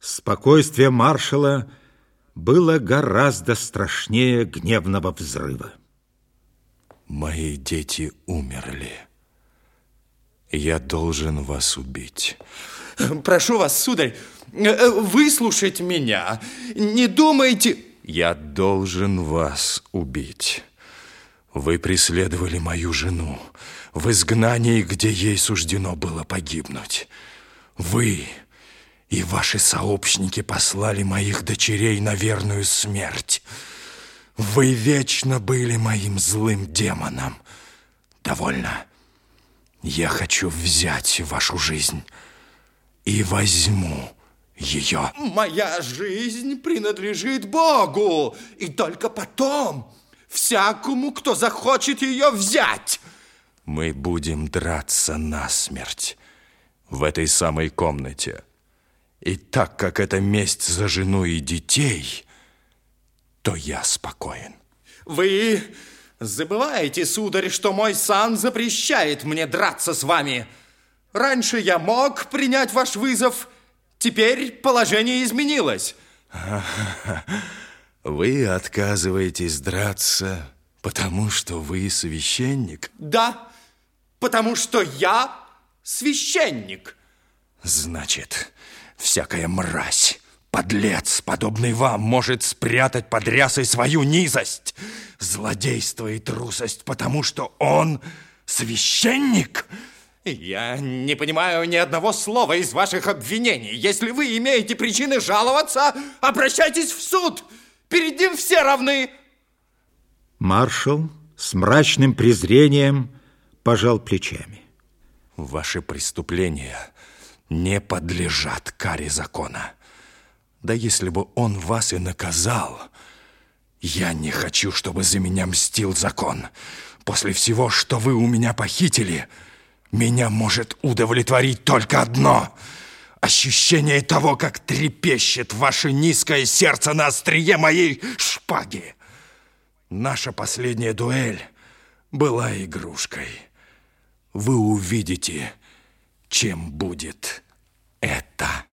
Спокойствие маршала было гораздо страшнее гневного взрыва. Мои дети умерли. Я должен вас убить. Прошу вас, сударь, выслушать меня. Не думайте... Я должен вас убить. Вы преследовали мою жену в изгнании, где ей суждено было погибнуть. Вы и ваши сообщники послали моих дочерей на верную смерть. Вы вечно были моим злым демоном. Довольно. Я хочу взять вашу жизнь и возьму ее. Моя жизнь принадлежит Богу, и только потом всякому, кто захочет ее взять. Мы будем драться насмерть в этой самой комнате. И так как это месть за жену и детей, то я спокоен. Вы забываете, сударь, что мой сан запрещает мне драться с вами. Раньше я мог принять ваш вызов, теперь положение изменилось. Вы отказываетесь драться, потому что вы священник? Да, потому что я священник. Значит, всякая мразь, подлец, подобный вам, может спрятать под рясой свою низость, злодейство и трусость, потому что он священник? Я не понимаю ни одного слова из ваших обвинений. Если вы имеете причины жаловаться, обращайтесь в суд. Перед ним все равны. Маршал с мрачным презрением пожал плечами. Ваши преступления не подлежат каре закона. Да если бы он вас и наказал, я не хочу, чтобы за меня мстил закон. После всего, что вы у меня похитили, меня может удовлетворить только одно — ощущение того, как трепещет ваше низкое сердце на острие моей шпаги. Наша последняя дуэль была игрушкой вы увидите, чем будет это.